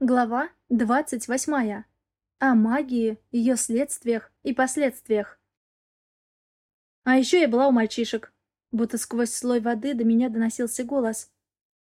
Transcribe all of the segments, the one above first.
Глава 28. О магии, ее следствиях и последствиях. А еще я была у мальчишек. Будто сквозь слой воды до меня доносился голос.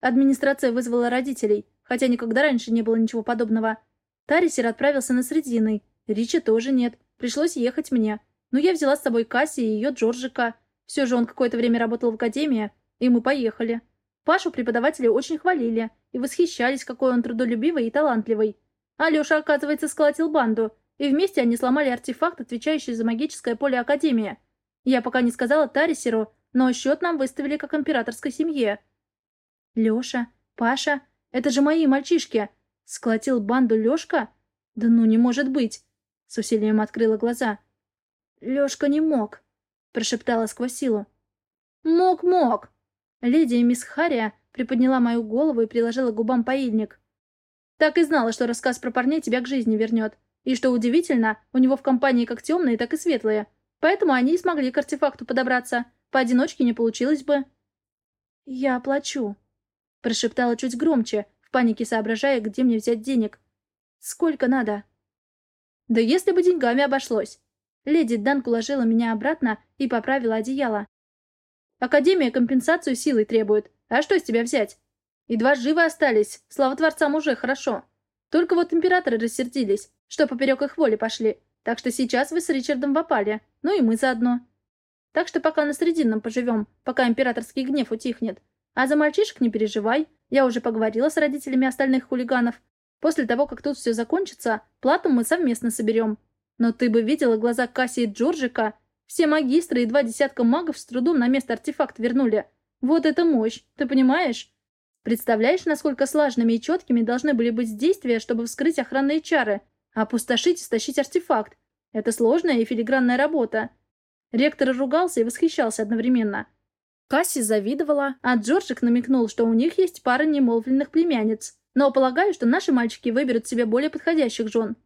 Администрация вызвала родителей, хотя никогда раньше не было ничего подобного. Тарисер отправился на Срединой. Ричи тоже нет. Пришлось ехать мне. Но я взяла с собой Касси и ее Джорджика. Все же он какое-то время работал в академии, и мы поехали. Пашу преподаватели очень хвалили и восхищались, какой он трудолюбивый и талантливый. Алеша, оказывается, сколотил банду, и вместе они сломали артефакт, отвечающий за магическое поле Академии. Я пока не сказала Тарисеру, но счет нам выставили как императорской семье. Леша, Паша, это же мои мальчишки. Сколотил банду Лешка? Да ну не может быть. С усилием открыла глаза. Лешка не мог, прошептала сквозь силу. Мог-мог, Леди мисс Хария приподняла мою голову и приложила к губам поильник. Так и знала, что рассказ про парней тебя к жизни вернет. И что удивительно, у него в компании как темные, так и светлые. Поэтому они и смогли к артефакту подобраться. Поодиночке не получилось бы. «Я оплачу», — прошептала чуть громче, в панике соображая, где мне взять денег. «Сколько надо?» «Да если бы деньгами обошлось». Леди Данк уложила меня обратно и поправила одеяло. Академия компенсацию силой требует. А что с тебя взять? Едва живы остались. Слава творцам уже хорошо. Только вот императоры рассердились, что поперек их воли пошли. Так что сейчас вы с Ричардом в. Ну и мы заодно. Так что пока на Срединном поживем, пока императорский гнев утихнет. А за мальчишек не переживай. Я уже поговорила с родителями остальных хулиганов. После того, как тут все закончится, плату мы совместно соберем. Но ты бы видела глаза Касси и Джорджика, все магистры и два десятка магов с трудом на место артефакт вернули. Вот это мощь, ты понимаешь? Представляешь, насколько слаженными и четкими должны были быть действия, чтобы вскрыть охранные чары, опустошить и стащить артефакт? Это сложная и филигранная работа. Ректор ругался и восхищался одновременно. Касси завидовала, а Джорджик намекнул, что у них есть пара немолвленных племянниц. Но полагаю, что наши мальчики выберут себе более подходящих жен.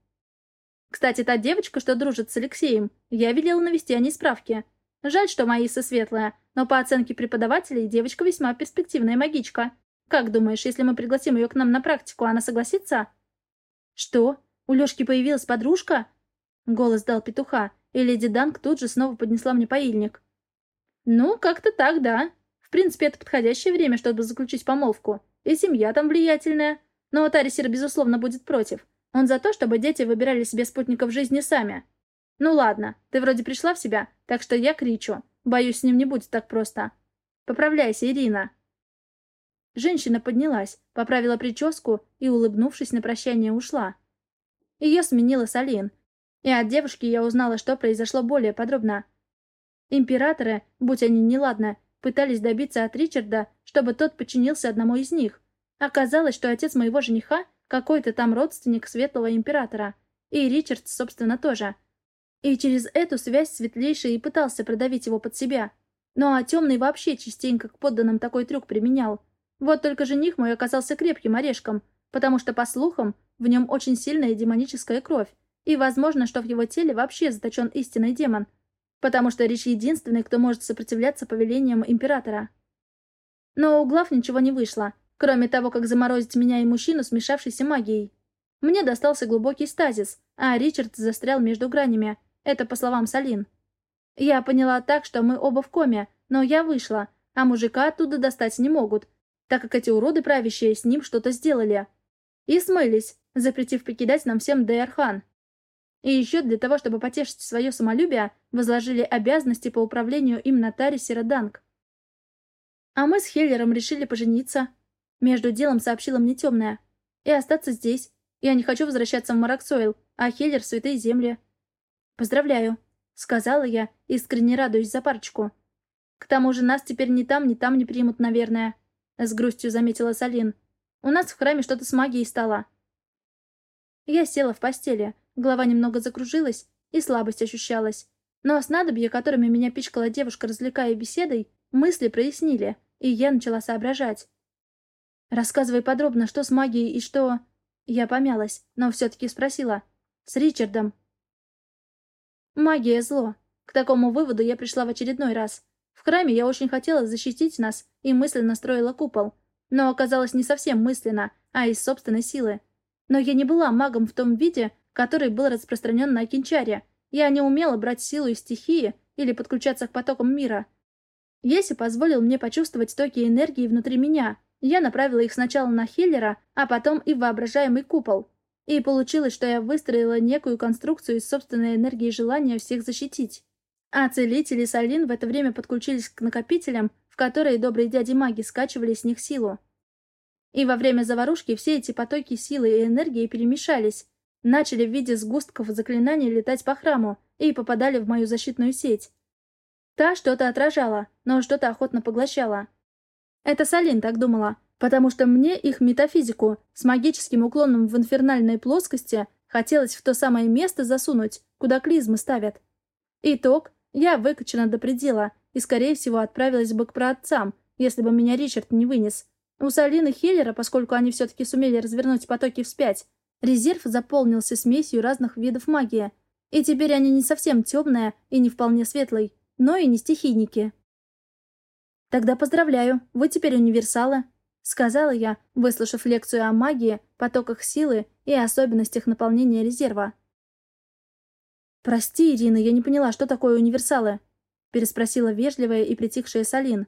Кстати, та девочка, что дружит с Алексеем, я велела навести о ней справки. Жаль, что Маиса светлая, но по оценке преподавателей девочка весьма перспективная магичка. Как думаешь, если мы пригласим ее к нам на практику, она согласится? Что? У Лешки появилась подружка? Голос дал петуха, и леди Данк тут же снова поднесла мне поильник. Ну, как-то так, да. В принципе, это подходящее время, чтобы заключить помолвку. И семья там влиятельная. Но Тарисер, безусловно, будет против. Он за то, чтобы дети выбирали себе спутников жизни сами. Ну ладно, ты вроде пришла в себя, так что я кричу. Боюсь, с ним не будет так просто. Поправляйся, Ирина. Женщина поднялась, поправила прическу и, улыбнувшись на прощание, ушла. Ее сменила Салин. И от девушки я узнала, что произошло более подробно. Императоры, будь они неладны, пытались добиться от Ричарда, чтобы тот подчинился одному из них. Оказалось, что отец моего жениха какой-то там родственник светлого императора. И Ричард, собственно, тоже. И через эту связь Светлейший и пытался продавить его под себя. Ну а Темный вообще частенько к подданным такой трюк применял. Вот только жених мой оказался крепким орешком, потому что, по слухам, в нем очень сильная демоническая кровь, и возможно, что в его теле вообще заточен истинный демон, потому что Рич единственный, кто может сопротивляться повелениям императора. Но у глав ничего не вышло, Кроме того, как заморозить меня и мужчину, смешавшейся магией. Мне достался глубокий стазис, а Ричард застрял между гранями. Это по словам Салин. Я поняла так, что мы оба в коме, но я вышла, а мужика оттуда достать не могут, так как эти уроды правящие с ним что-то сделали. И смылись, запретив покидать нам всем Дейархан. И еще для того, чтобы потешить свое самолюбие, возложили обязанности по управлению им на Таре Сираданг. А мы с Хеллером решили пожениться, между делом сообщила мне темная. И остаться здесь. Я не хочу возвращаться в Мараксойл, а Хеллер Святые Земли. Поздравляю, сказала я, искренне радуясь за парочку. К тому же нас теперь ни там, ни там не примут, наверное. С грустью заметила Салин. У нас в храме что-то с магией стало. Я села в постели, голова немного закружилась, и слабость ощущалась. Но снадобья, которыми меня пичкала девушка, развлекая беседой, мысли прояснили, и я начала соображать. Рассказывай подробно, что с магией и что...» Я помялась, но все-таки спросила. «С Ричардом». «Магия — зло. К такому выводу я пришла в очередной раз. В храме я очень хотела защитить нас и мысленно строила купол. Но оказалось не совсем мысленно, а из собственной силы. Но я не была магом в том виде, который был распространен на Кинчаре. Я не умела брать силу из стихии или подключаться к потокам мира. Еси позволил мне почувствовать токи энергии внутри меня. Я направила их сначала на Хиллера, а потом и в воображаемый купол. И получилось, что я выстроила некую конструкцию из собственной энергии желания всех защитить. А целители Салин в это время подключились к накопителям, в которые добрые дяди-маги скачивали с них силу. И во время заварушки все эти потоки силы и энергии перемешались, начали в виде сгустков заклинаний летать по храму и попадали в мою защитную сеть. Та что-то отражала, но что-то охотно поглощала. Это Салин так думала, потому что мне их метафизику с магическим уклоном в инфернальной плоскости хотелось в то самое место засунуть, куда клизмы ставят. Итог. Я выкачана до предела и, скорее всего, отправилась бы к праотцам, если бы меня Ричард не вынес. У Салины Хеллера, поскольку они все-таки сумели развернуть потоки вспять, резерв заполнился смесью разных видов магии. И теперь они не совсем темные и не вполне светлые, но и не стихийники. «Тогда поздравляю, вы теперь универсалы», — сказала я, выслушав лекцию о магии, потоках силы и особенностях наполнения резерва. «Прости, Ирина, я не поняла, что такое универсалы?» — переспросила вежливая и притихшая Салин.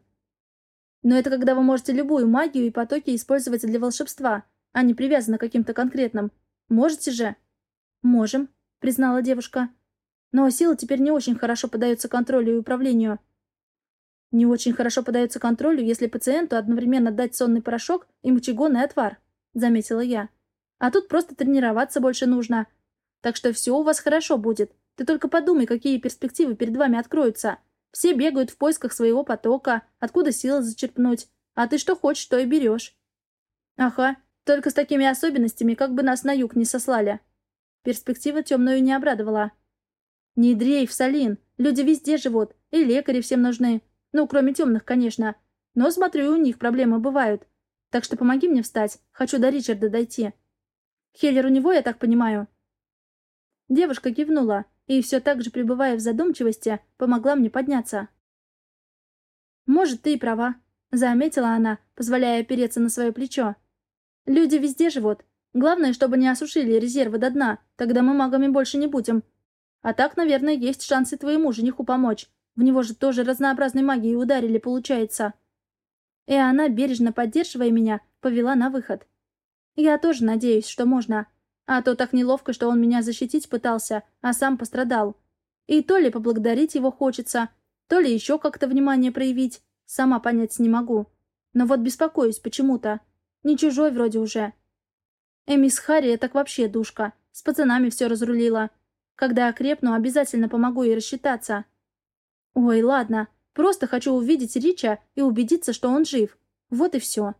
Но это когда вы можете любую магию и потоки использовать для волшебства, а не привязаны к каким-то конкретным. Можете же?» «Можем», — признала девушка. «Но сила теперь не очень хорошо поддается контролю и управлению». «Не очень хорошо поддается контролю, если пациенту одновременно дать сонный порошок и мочегонный отвар», — заметила я. «А тут просто тренироваться больше нужно. Так что все у вас хорошо будет. Ты только подумай, какие перспективы перед вами откроются. Все бегают в поисках своего потока, откуда силы зачерпнуть. А ты что хочешь, то и берешь. Ага, только с такими особенностями, как бы нас на юг не сослали. Перспектива темную не обрадовала. Не дрейф, Салин. Люди везде живут, и лекари всем нужны. Ну, кроме темных, конечно. Но, смотрю, у них проблемы бывают. Так что помоги мне встать. Хочу до Ричарда дойти. Хеллер у него, я так понимаю. Девушка кивнула и, все так же пребывая в задумчивости, помогла мне подняться. «Может, ты и права», — заметила она, позволяя опереться на свое плечо. «Люди везде живут. Главное, чтобы не осушили резервы до дна, тогда мы магами больше не будем. А так, наверное, есть шансы твоему жениху помочь. В него же тоже разнообразной магией ударили, получается». И она, бережно поддерживая меня, повела на выход. «Я тоже надеюсь, что можно. А то так неловко, что он меня защитить пытался, а сам пострадал. И то ли поблагодарить его хочется, то ли еще как-то внимание проявить. Сама понять не могу. Но вот беспокоюсь почему-то. Не чужой вроде уже. Эмис Харри так вообще душка. С пацанами все разрулила. Когда окрепну, обязательно помогу ей рассчитаться. Ой, ладно. Просто хочу увидеть Рича и убедиться, что он жив. Вот и все.